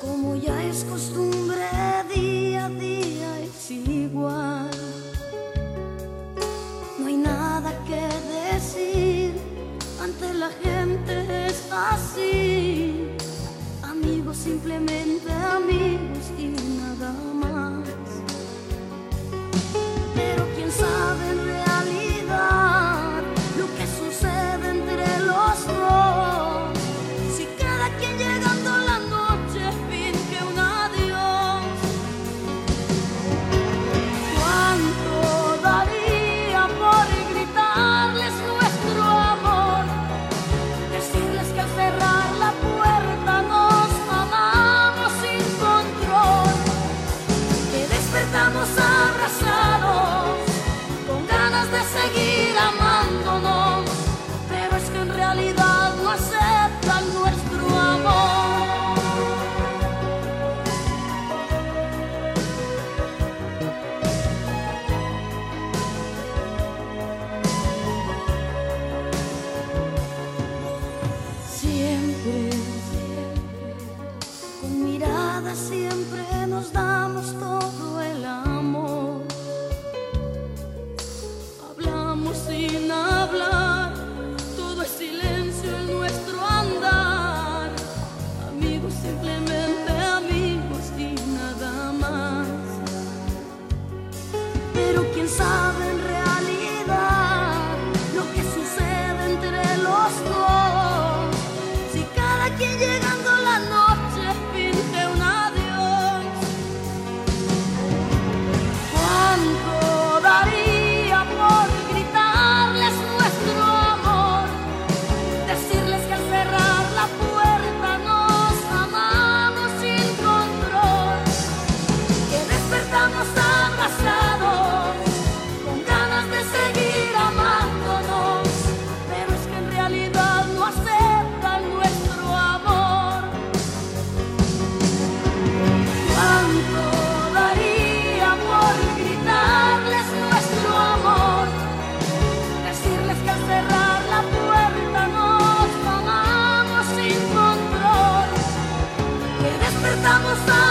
como ya es costumbre, día a día es igual. No hay nada que decir, ante la gente es así, amigos simplemente amigos y siempre, con mirada siempre nos damos todo. pra moçada.